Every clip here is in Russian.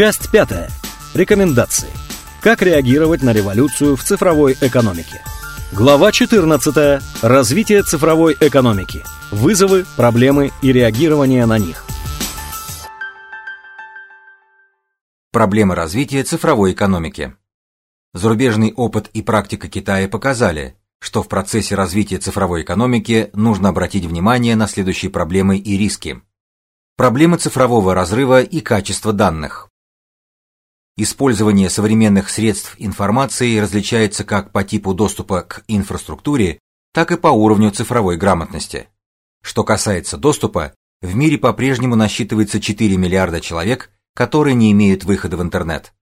Часть пятая. Рекомендации. Как реагировать на революцию в цифровой экономике. Глава 14. Развитие цифровой экономики. Вызовы, проблемы и реагирование на них. Проблемы развития цифровой экономики. Зарубежный опыт и практика Китая показали, что в процессе развития цифровой экономики нужно обратить внимание на следующие проблемы и риски. Проблемы цифрового разрыва и качества данных. Использование современных средств информации различается как по типу доступа к инфраструктуре, так и по уровню цифровой грамотности. Что касается доступа, в мире по-прежнему насчитывается 4 миллиарда человек, которые не имеют выхода в интернет.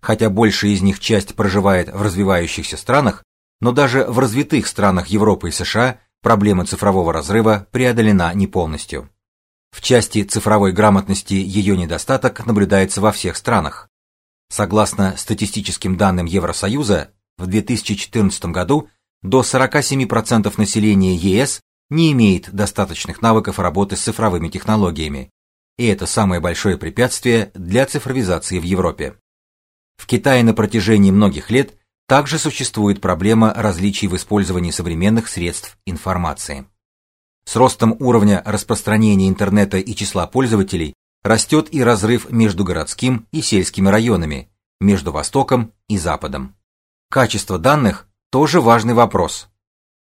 Хотя большая из них часть проживает в развивающихся странах, но даже в развитых странах Европы и США проблема цифрового разрыва преодолена не полностью. В части цифровой грамотности ее недостаток наблюдается во всех странах. Согласно статистическим данным Евросоюза, в 2014 году до 47% населения ЕС не имеет достаточных навыков работы с цифровыми технологиями, и это самое большое препятствие для цифровизации в Европе. В Китае на протяжении многих лет также существует проблема различий в использовании современных средств информации. С ростом уровня распространения интернета и числа пользователей растет и разрыв между городским и сельскими районами, между Востоком и Западом. Качество данных тоже важный вопрос.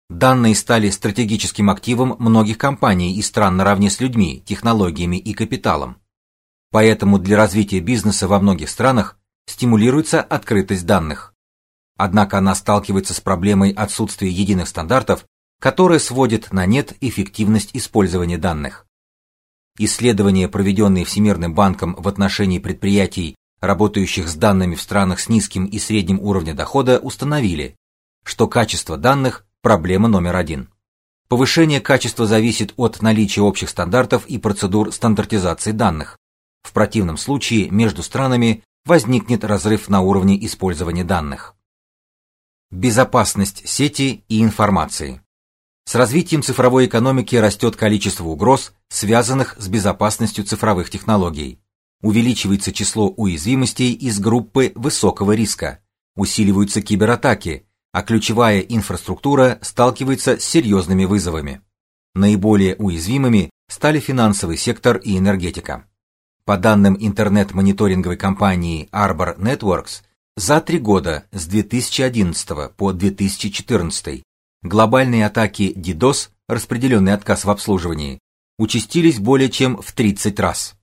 Данные стали стратегическим активом многих компаний и стран наравне с людьми, технологиями и капиталом. Поэтому для развития бизнеса во многих странах стимулируется открытость данных. Однако она сталкивается с проблемой отсутствия единых стандартов, которые сводят на нет эффективность использования данных. Исследования, проведенные Всемирным банком в отношении предприятий, работающих с данными в странах с низким и средним уровнем дохода, установили, что качество данных проблема номер один. Повышение качества зависит от наличия общих стандартов и процедур стандартизации данных. В противном случае между странами возникнет разрыв на уровне использования данных. Безопасность сети и информации. С развитием цифровой экономики растет количество угроз, связанных с безопасностью цифровых технологий. Увеличивается число уязвимостей из группы высокого риска. Усиливаются кибератаки, а ключевая инфраструктура сталкивается с серьезными вызовами. Наиболее уязвимыми стали финансовый сектор и энергетика. По данным интернет-мониторинговой компании Arbor Networks, за три года с 2011 по 2014 глобальные атаки DDoS, распределенный отказ в обслуживании, участились более чем в 30 раз.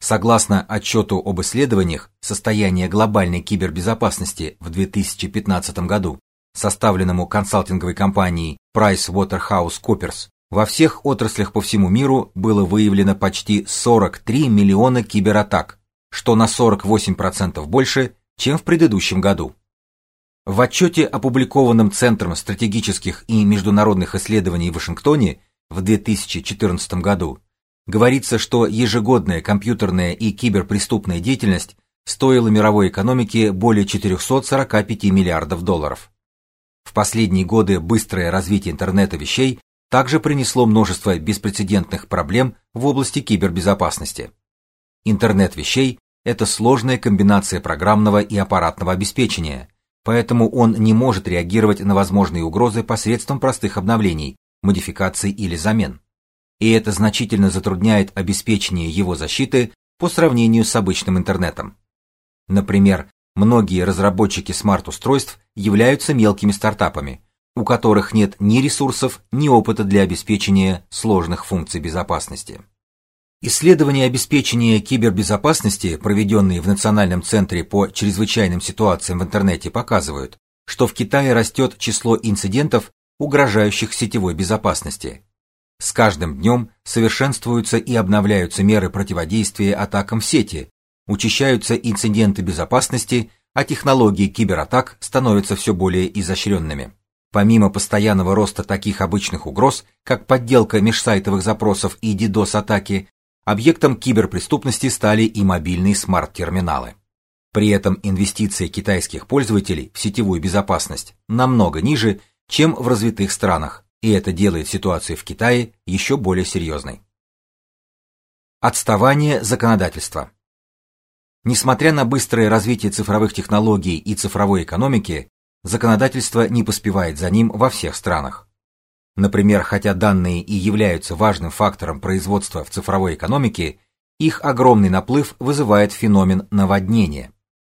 Согласно отчету об исследованиях состояния глобальной кибербезопасности в 2015 году, составленному консалтинговой компанией PricewaterhouseCoopers, во всех отраслях по всему миру было выявлено почти 43 миллиона кибератак, что на 48% больше, чем в предыдущем году. В отчете, опубликованном Центром стратегических и международных исследований в Вашингтоне в 2014 году, говорится, что ежегодная компьютерная и киберпреступная деятельность стоила мировой экономике более 445 миллиардов долларов. В последние годы быстрое развитие интернета вещей также принесло множество беспрецедентных проблем в области кибербезопасности. Интернет вещей это сложная комбинация программного и аппаратного обеспечения, поэтому он не может реагировать на возможные угрозы посредством простых обновлений, модификаций или замен. И это значительно затрудняет обеспечение его защиты по сравнению с обычным интернетом. Например, многие разработчики смарт-устройств являются мелкими стартапами, у которых нет ни ресурсов, ни опыта для обеспечения сложных функций безопасности. Исследования обеспечения кибербезопасности, проведенные в Национальном центре по чрезвычайным ситуациям в интернете, показывают, что в Китае растет число инцидентов, угрожающих сетевой безопасности. С каждым днем совершенствуются и обновляются меры противодействия атакам в сети, учащаются инциденты безопасности, а технологии кибератак становятся все более изощренными. Помимо постоянного роста таких обычных угроз, как подделка межсайтовых запросов и DDoS-атаки, Объектом киберпреступности стали и мобильные смарт-терминалы. При этом инвестиции китайских пользователей в сетевую безопасность намного ниже, чем в развитых странах, и это делает ситуацию в Китае еще более серьезной. Отставание законодательства. Несмотря на быстрое развитие цифровых технологий и цифровой экономики, законодательство не поспевает за ним во всех странах. Например, хотя данные и являются важным фактором производства в цифровой экономике, их огромный наплыв вызывает феномен наводнения.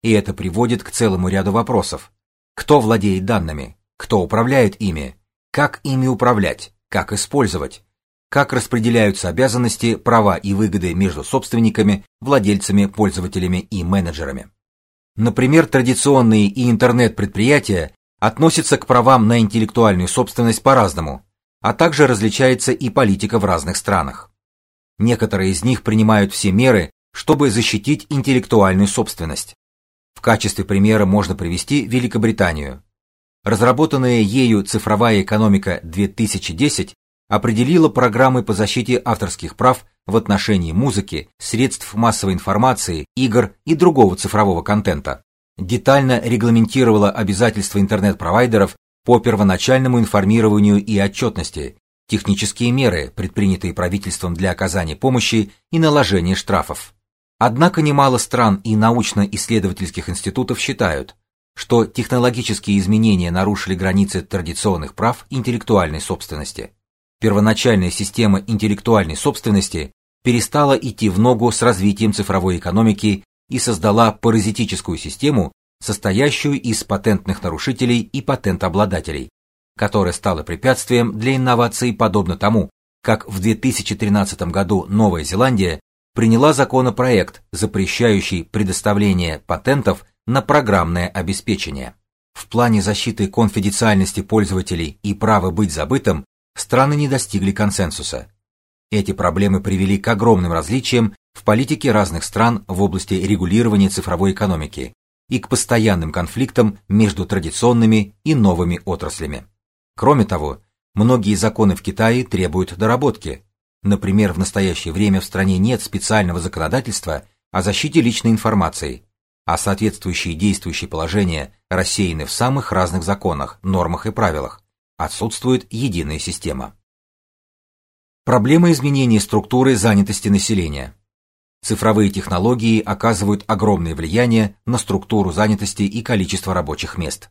И это приводит к целому ряду вопросов. Кто владеет данными? Кто управляет ими? Как ими управлять? Как использовать? как распределяются обязанности, права и выгоды между собственниками, владельцами, пользователями и менеджерами. Например, традиционные и интернет-предприятия относятся к правам на интеллектуальную собственность по-разному, а также различается и политика в разных странах. Некоторые из них принимают все меры, чтобы защитить интеллектуальную собственность. В качестве примера можно привести Великобританию. Разработанная ею цифровая экономика 2010 определила программы по защите авторских прав в отношении музыки, средств массовой информации, игр и другого цифрового контента. Детально регламентировала обязательства интернет-провайдеров по первоначальному информированию и отчетности, технические меры, предпринятые правительством для оказания помощи и наложения штрафов. Однако немало стран и научно-исследовательских институтов считают, что технологические изменения нарушили границы традиционных прав интеллектуальной собственности первоначальная система интеллектуальной собственности перестала идти в ногу с развитием цифровой экономики и создала паразитическую систему, состоящую из патентных нарушителей и патентообладателей, которая стала препятствием для инноваций подобно тому, как в 2013 году Новая Зеландия приняла законопроект, запрещающий предоставление патентов на программное обеспечение. В плане защиты конфиденциальности пользователей и права быть забытым страны не достигли консенсуса. Эти проблемы привели к огромным различиям в политике разных стран в области регулирования цифровой экономики и к постоянным конфликтам между традиционными и новыми отраслями. Кроме того, многие законы в Китае требуют доработки. Например, в настоящее время в стране нет специального законодательства о защите личной информации, а соответствующие действующие положения рассеяны в самых разных законах, нормах и правилах, Отсутствует единая система. Проблема изменения структуры занятости населения. Цифровые технологии оказывают огромное влияние на структуру занятости и количество рабочих мест.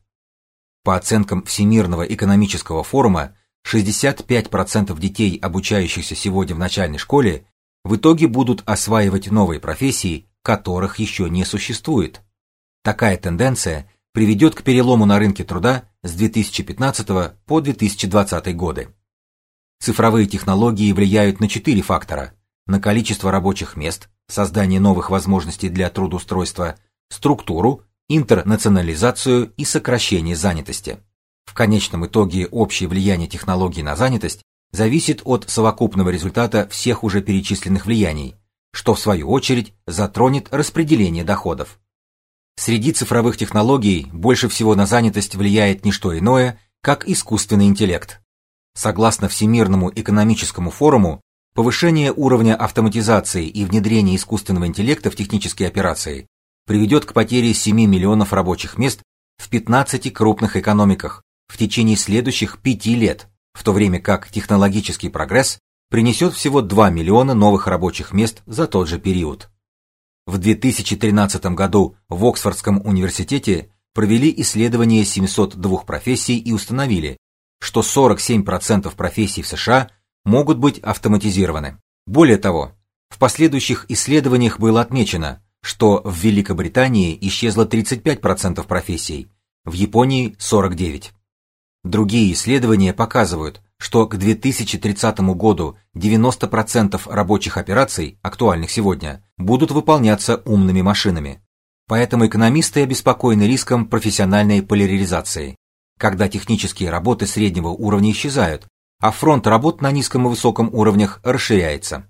По оценкам Всемирного экономического форума, 65% детей, обучающихся сегодня в начальной школе, в итоге будут осваивать новые профессии, которых еще не существует. Такая тенденция приведет к перелому на рынке труда с 2015 по 2020 годы. Цифровые технологии влияют на четыре фактора: на количество рабочих мест, создание новых возможностей для трудоустройства, структуру, интернационализацию и сокращение занятости. В конечном итоге общее влияние технологий на занятость зависит от совокупного результата всех уже перечисленных влияний, что в свою очередь затронет распределение доходов. Среди цифровых технологий больше всего на занятость влияет не что иное, как искусственный интеллект. Согласно Всемирному экономическому форуму, повышение уровня автоматизации и внедрение искусственного интеллекта в технические операции приведет к потере 7 миллионов рабочих мест в 15 крупных экономиках в течение следующих 5 лет, в то время как технологический прогресс принесет всего 2 миллиона новых рабочих мест за тот же период. В 2013 году в Оксфордском университете провели исследование 702 профессий и установили, что 47% профессий в США могут быть автоматизированы. Более того, в последующих исследованиях было отмечено, что в Великобритании исчезло 35% профессий, в Японии 49. Другие исследования показывают, что к 2030 году 90% рабочих операций, актуальных сегодня, будут выполняться умными машинами. Поэтому экономисты обеспокоены риском профессиональной поляризации, когда технические работы среднего уровня исчезают, а фронт работ на низком и высоком уровнях расширяется.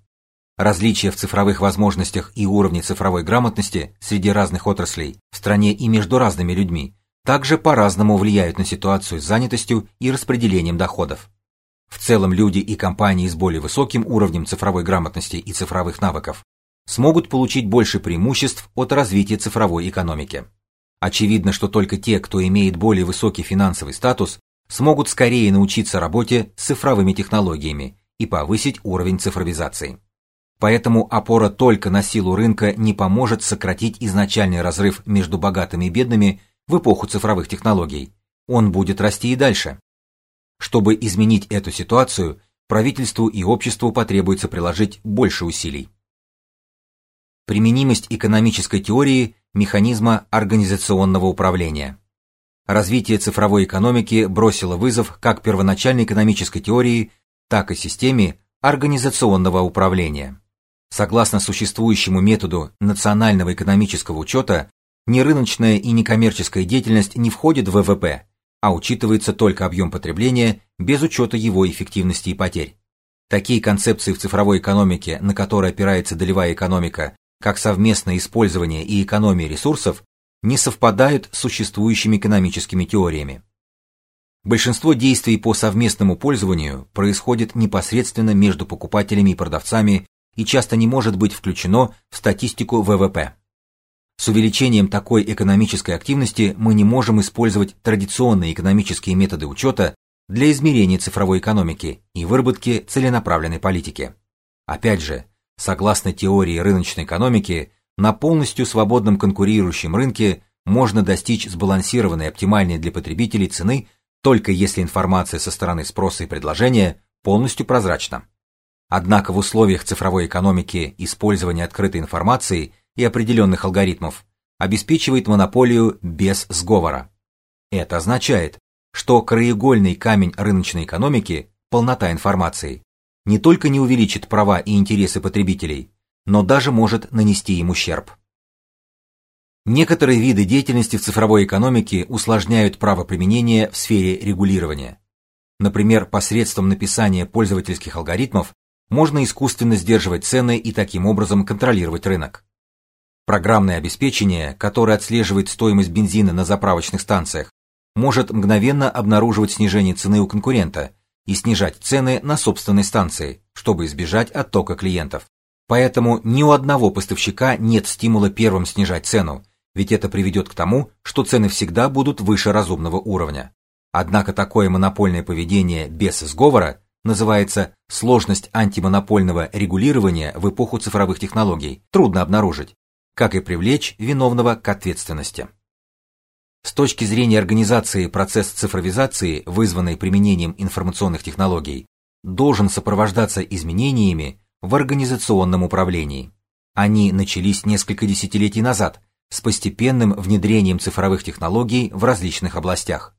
Различия в цифровых возможностях и уровне цифровой грамотности среди разных отраслей в стране и между разными людьми также по-разному влияют на ситуацию с занятостью и распределением доходов. В целом люди и компании с более высоким уровнем цифровой грамотности и цифровых навыков смогут получить больше преимуществ от развития цифровой экономики. Очевидно, что только те, кто имеет более высокий финансовый статус, смогут скорее научиться работе с цифровыми технологиями и повысить уровень цифровизации. Поэтому опора только на силу рынка не поможет сократить изначальный разрыв между богатыми и бедными в эпоху цифровых технологий. Он будет расти и дальше. Чтобы изменить эту ситуацию, правительству и обществу потребуется приложить больше усилий. Применимость экономической теории механизма организационного управления. Развитие цифровой экономики бросило вызов как первоначальной экономической теории, так и системе организационного управления. Согласно существующему методу национального экономического учета, нерыночная и некоммерческая деятельность не входит в ВВП, а учитывается только объем потребления без учета его эффективности и потерь. Такие концепции в цифровой экономике, на которые опирается долевая экономика, как совместное использование и экономия ресурсов, не совпадают с существующими экономическими теориями. Большинство действий по совместному пользованию происходит непосредственно между покупателями и продавцами и часто не может быть включено в статистику ВВП. С увеличением такой экономической активности мы не можем использовать традиционные экономические методы учета для измерения цифровой экономики и выработки целенаправленной политики. Опять же, согласно теории рыночной экономики, на полностью свободном конкурирующем рынке можно достичь сбалансированной оптимальной для потребителей цены только если информация со стороны спроса и предложения полностью прозрачна. Однако в условиях цифровой экономики использование открытой информации и определенных алгоритмов обеспечивает монополию без сговора. Это означает, что краеугольный камень рыночной экономики полнота информации не только не увеличит права и интересы потребителей, но даже может нанести им ущерб. Некоторые виды деятельности в цифровой экономике усложняют право применения в сфере регулирования. Например, посредством написания пользовательских алгоритмов можно искусственно сдерживать цены и таким образом контролировать рынок. Программное обеспечение, которое отслеживает стоимость бензина на заправочных станциях, может мгновенно обнаруживать снижение цены у конкурента и снижать цены на собственной станции, чтобы избежать оттока клиентов. Поэтому ни у одного поставщика нет стимула первым снижать цену, ведь это приведет к тому, что цены всегда будут выше разумного уровня. Однако такое монопольное поведение без сговора называется сложность антимонопольного регулирования в эпоху цифровых технологий, трудно обнаружить, как и привлечь виновного к ответственности. С точки зрения организации процесс цифровизации, вызванный применением информационных технологий, должен сопровождаться изменениями в организационном управлении. Они начались несколько десятилетий назад с постепенным внедрением цифровых технологий в различных областях.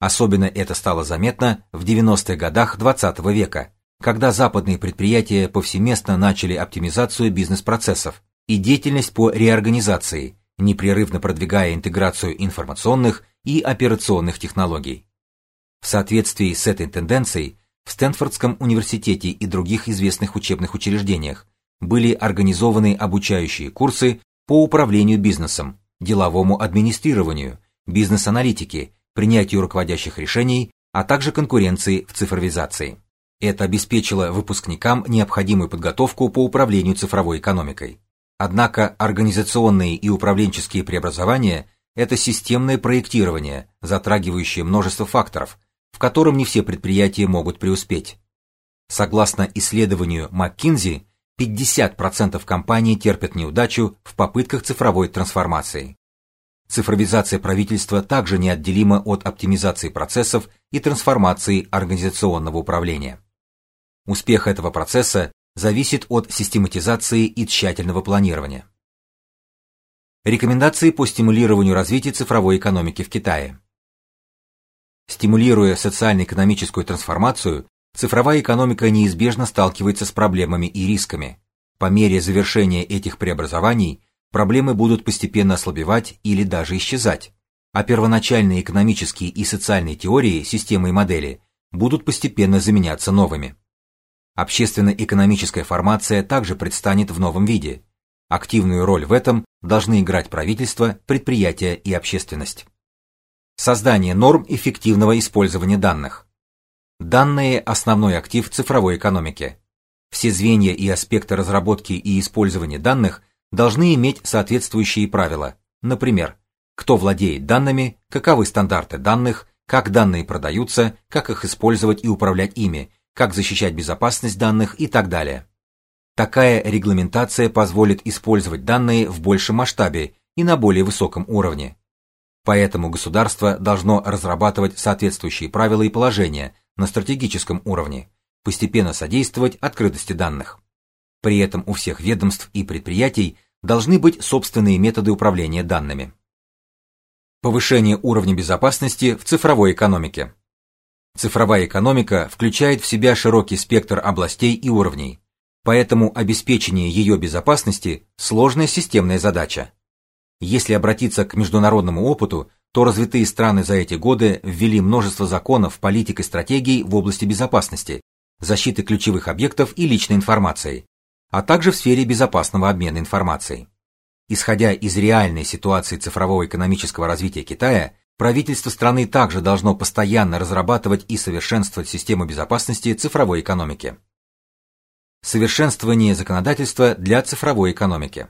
Особенно это стало заметно в 90-х годах XX -го века, когда западные предприятия повсеместно начали оптимизацию бизнес-процессов и деятельность по реорганизации, непрерывно продвигая интеграцию информационных и операционных технологий. В соответствии с этой тенденцией в Стэнфордском университете и других известных учебных учреждениях были организованы обучающие курсы по управлению бизнесом, деловому администрированию, бизнес-аналитике принятию руководящих решений, а также конкуренции в цифровизации. Это обеспечило выпускникам необходимую подготовку по управлению цифровой экономикой. Однако организационные и управленческие преобразования это системное проектирование, затрагивающее множество факторов, в котором не все предприятия могут преуспеть. Согласно исследованию McKinsey, 50% компаний терпят неудачу в попытках цифровой трансформации. Цифровизация правительства также неотделима от оптимизации процессов и трансформации организационного управления. Успех этого процесса зависит от систематизации и тщательного планирования. Рекомендации по стимулированию развития цифровой экономики в Китае. Стимулируя социально-экономическую трансформацию, цифровая экономика неизбежно сталкивается с проблемами и рисками. По мере завершения этих преобразований проблемы будут постепенно ослабевать или даже исчезать, а первоначальные экономические и социальные теории, системы и модели будут постепенно заменяться новыми. Общественно-экономическая формация также предстанет в новом виде. Активную роль в этом должны играть правительство, предприятия и общественность. Создание норм эффективного использования данных. Данные основной актив цифровой экономики. Все звенья и аспекты разработки и использования данных должны иметь соответствующие правила. Например, кто владеет данными, каковы стандарты данных, как данные продаются, как их использовать и управлять ими, как защищать безопасность данных и так далее. Такая регламентация позволит использовать данные в большем масштабе и на более высоком уровне. Поэтому государство должно разрабатывать соответствующие правила и положения на стратегическом уровне, постепенно содействовать открытости данных. При этом у всех ведомств и предприятий должны быть собственные методы управления данными. Повышение уровня безопасности в цифровой экономике. Цифровая экономика включает в себя широкий спектр областей и уровней, Поэтому обеспечение ее безопасности сложная системная задача. Если обратиться к международному опыту, то развитые страны за эти годы ввели множество законов, политик и стратегий в области безопасности, защиты ключевых объектов и личной информации, а также в сфере безопасного обмена информацией. Исходя из реальной ситуации цифрового экономического развития Китая, правительство страны также должно постоянно разрабатывать и совершенствовать систему безопасности цифровой экономики. Совершенствование законодательства для цифровой экономики.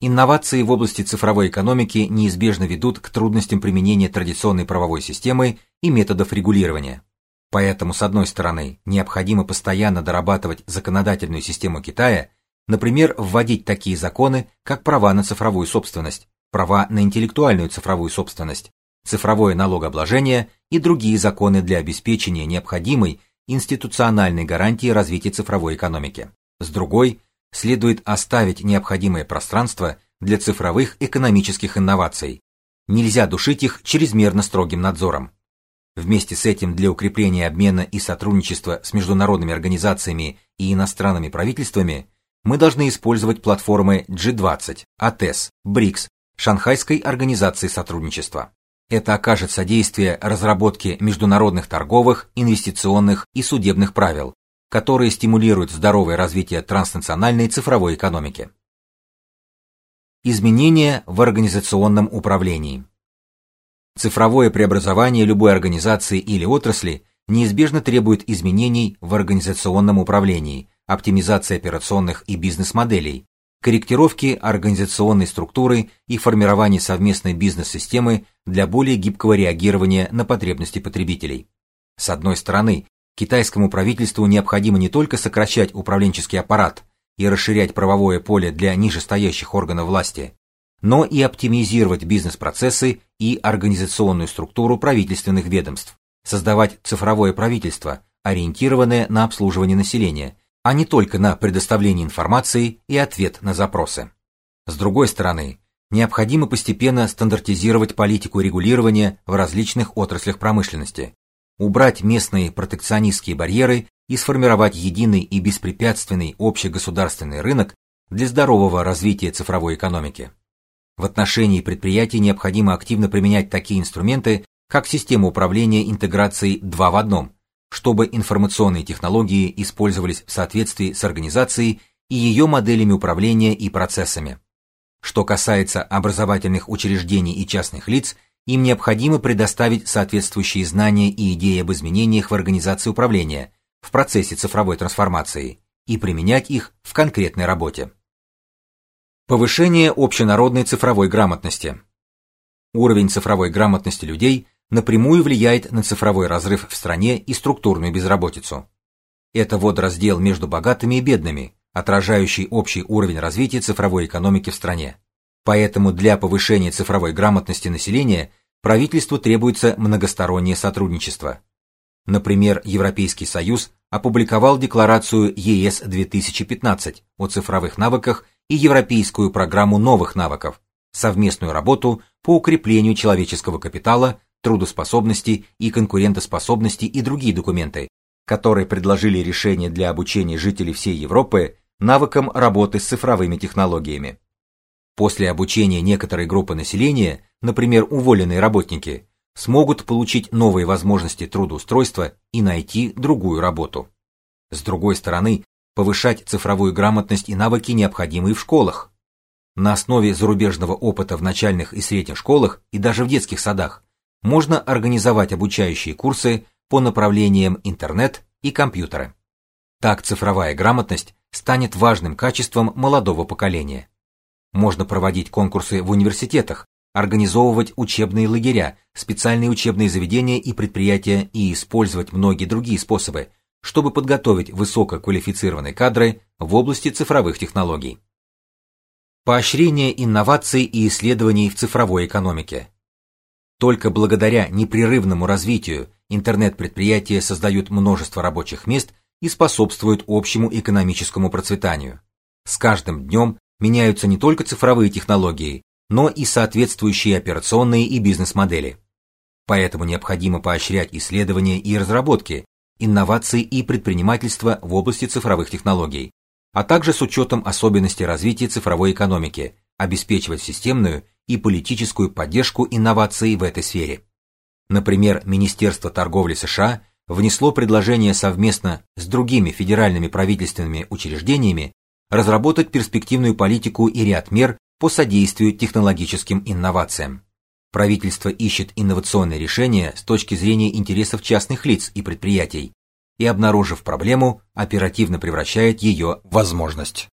Инновации в области цифровой экономики неизбежно ведут к трудностям применения традиционной правовой системы и методов регулирования. Поэтому, с одной стороны, необходимо постоянно дорабатывать законодательную систему Китая, например, вводить такие законы, как права на цифровую собственность, права на интеллектуальную цифровую собственность, цифровое налогообложение и другие законы для обеспечения необходимой институциональной гарантии развития цифровой экономики. С другой, следует оставить необходимое пространство для цифровых экономических инноваций. Нельзя душить их чрезмерно строгим надзором. Вместе с этим для укрепления обмена и сотрудничества с международными организациями и иностранными правительствами мы должны использовать платформы G20, ATES, БРИКС, Шанхайской организации сотрудничества. Это окажет содействие разработке международных торговых, инвестиционных и судебных правил, которые стимулируют здоровое развитие транснациональной цифровой экономики. Изменения в организационном управлении. Цифровое преобразование любой организации или отрасли неизбежно требует изменений в организационном управлении, оптимизации операционных и бизнес-моделей, корректировки организационной структуры и формирования совместной бизнес-системы для более гибкого реагирования на потребности потребителей. С одной стороны, китайскому правительству необходимо не только сокращать управленческий аппарат и расширять правовое поле для нижестоящих органов власти, но и оптимизировать бизнес-процессы и организационную структуру правительственных ведомств, создавать цифровое правительство, ориентированное на обслуживание населения а не только на предоставление информации и ответ на запросы. С другой стороны, необходимо постепенно стандартизировать политику регулирования в различных отраслях промышленности, убрать местные протекционистские барьеры и сформировать единый и беспрепятственный общегосударственный рынок для здорового развития цифровой экономики. В отношении предприятий необходимо активно применять такие инструменты, как система управления интеграцией 2 в одном, чтобы информационные технологии использовались в соответствии с организацией и ее моделями управления и процессами. Что касается образовательных учреждений и частных лиц, им необходимо предоставить соответствующие знания и идеи об изменениях в организации управления в процессе цифровой трансформации и применять их в конкретной работе. Повышение общенародной цифровой грамотности. Уровень цифровой грамотности людей напрямую влияет на цифровой разрыв в стране и структурную безработицу. Это водораздел между богатыми и бедными, отражающий общий уровень развития цифровой экономики в стране. Поэтому для повышения цифровой грамотности населения правительству требуется многостороннее сотрудничество. Например, Европейский Союз опубликовал декларацию ЕС 2015 о цифровых навыках и Европейскую программу новых навыков, совместную работу по укреплению человеческого капитала трудоспособности и конкурентоспособности и другие документы, которые предложили решение для обучения жителей всей Европы навыкам работы с цифровыми технологиями. После обучения некоторой группы населения, например, уволенные работники, смогут получить новые возможности трудоустройства и найти другую работу. С другой стороны, повышать цифровую грамотность и навыки необходимы и в школах. На основе зарубежного опыта в начальных и средних школах и даже в детских садах можно организовать обучающие курсы по направлениям интернет и компьютеры. Так цифровая грамотность станет важным качеством молодого поколения. Можно проводить конкурсы в университетах, организовывать учебные лагеря, специальные учебные заведения и предприятия и использовать многие другие способы, чтобы подготовить высококвалифицированные кадры в области цифровых технологий. Поощрение инноваций и исследований в цифровой экономике. Только благодаря непрерывному развитию интернет-предприятия создают множество рабочих мест и способствуют общему экономическому процветанию. С каждым днем меняются не только цифровые технологии, но и соответствующие операционные и бизнес-модели. Поэтому необходимо поощрять исследования и разработки, инновации и предпринимательство в области цифровых технологий, а также с учетом особенностей развития цифровой экономики, обеспечивать системную и политическую поддержку инноваций в этой сфере. Например, Министерство торговли США внесло предложение совместно с другими федеральными правительственными учреждениями разработать перспективную политику и ряд мер по содействию технологическим инновациям. Правительство ищет инновационные решения с точки зрения интересов частных лиц и предприятий и, обнаружив проблему, оперативно превращает ее в возможность.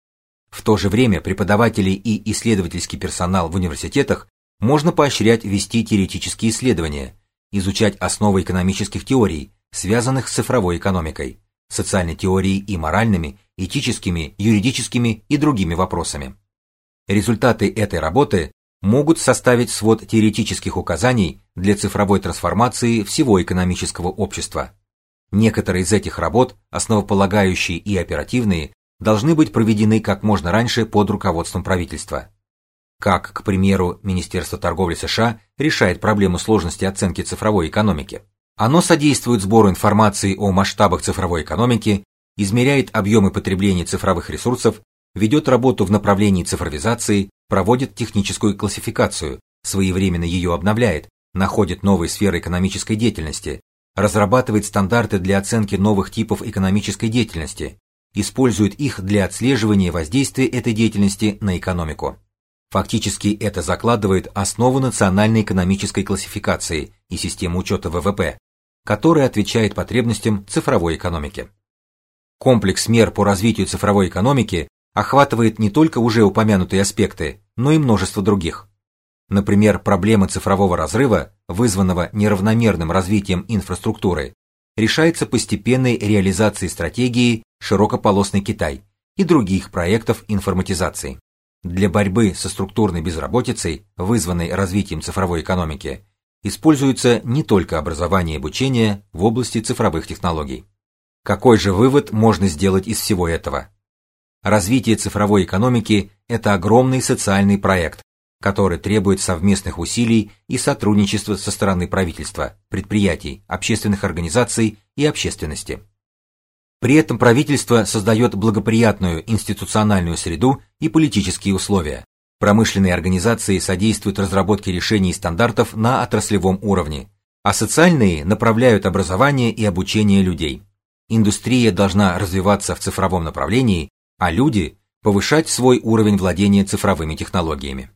В то же время преподаватели и исследовательский персонал в университетах можно поощрять вести теоретические исследования, изучать основы экономических теорий, связанных с цифровой экономикой, социальной теорией и моральными, этическими, юридическими и другими вопросами. Результаты этой работы могут составить свод теоретических указаний для цифровой трансформации всего экономического общества. Некоторые из этих работ, основополагающие и оперативные, должны быть проведены как можно раньше под руководством правительства. Как, к примеру, Министерство торговли США решает проблему сложности оценки цифровой экономики. Оно содействует сбору информации о масштабах цифровой экономики, измеряет объемы потребления цифровых ресурсов, ведет работу в направлении цифровизации, проводит техническую классификацию, своевременно ее обновляет, находит новые сферы экономической деятельности, разрабатывает стандарты для оценки новых типов экономической деятельности, использует их для отслеживания воздействия этой деятельности на экономику. Фактически это закладывает основу национальной экономической классификации и системы учета ВВП, которая отвечает потребностям цифровой экономики. Комплекс мер по развитию цифровой экономики охватывает не только уже упомянутые аспекты, но и множество других. Например, проблема цифрового разрыва, вызванного неравномерным развитием инфраструктуры, решается постепенной реализацией стратегии «Широкополосный Китай» и других проектов информатизации. Для борьбы со структурной безработицей, вызванной развитием цифровой экономики, используется не только образование и обучение в области цифровых технологий. Какой же вывод можно сделать из всего этого? Развитие цифровой экономики это огромный социальный проект, который требует совместных усилий и сотрудничества со стороны правительства, предприятий, общественных организаций и общественности. При этом правительство создает благоприятную институциональную среду и политические условия. Промышленные организации содействуют разработке решений и стандартов на отраслевом уровне, а социальные направляют образование и обучение людей. Индустрия должна развиваться в цифровом направлении, а люди повышать свой уровень владения цифровыми технологиями.